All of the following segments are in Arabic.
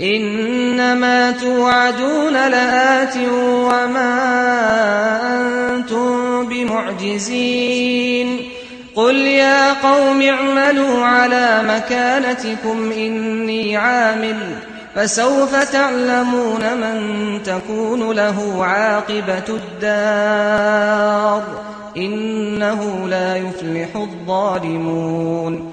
إنما توعدون لآت وما أنتم بمعجزين. قل يا قوم اعملوا على مكانتكم إني عامل فسوف تعلمون من تكون له عاقبة الدار. إنه لا يفلح الظالمون.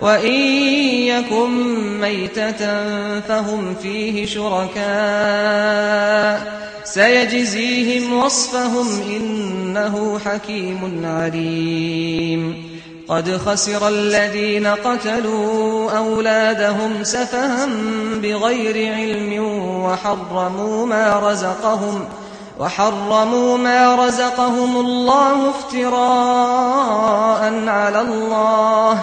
وَإِن يَكُن مَّيْتَةً فَهُمْ فِيهِ شُرَكَاءُ سَيَجْزِيهِمْ وَصْفَهُمْ إِنَّهُ حَكِيمٌ عَلِيمٌ قَدْ خَسِرَ الَّذِينَ قَتَلُوا أَوْلَادَهُمْ سَفَهًا بِغَيْرِ عِلْمٍ وَحَرَّمُوا مَا رَزَقَهُمْ وَحَرَّمُوا مَا رَزَقَهُمُ اللَّهُ افْتِرَاءً عَلَى اللَّهِ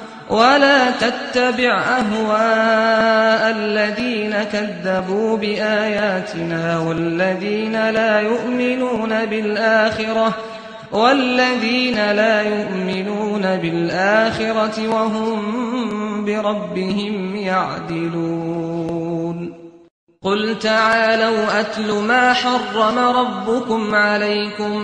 ولا تتبع أهواء الذين كذبوا بآياتنا والذين لا يؤمنون بالآخرة والذين لا يؤمنون بالآخرة وهم بربهم يعدلون. قل تعالوا أتل ما حرم ربكم عليكم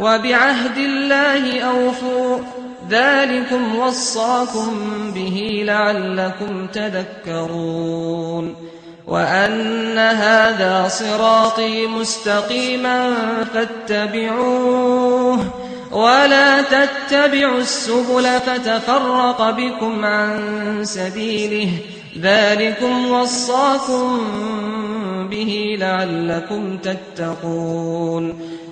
وبعهد الله أوفوا ذلكم وصاكم به لعلكم تذكرون وأن هذا صراطي مستقيما فاتبعوه ولا تتبعوا السبل فتفرق بكم عن سبيله ذلكم وصاكم به لعلكم تتقون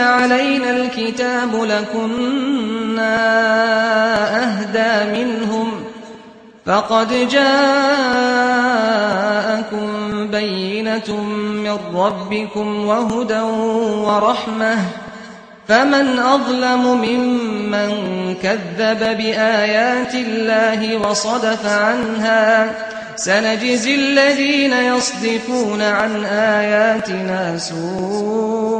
علينا الكتاب لكنا أهدى منهم فقد جاءكم بينة من ربكم وهدى ورحمة فمن أظلم ممن كذب بآيات الله وصدف عنها سنجزي الذين يصدفون عن آياتنا سُوءًا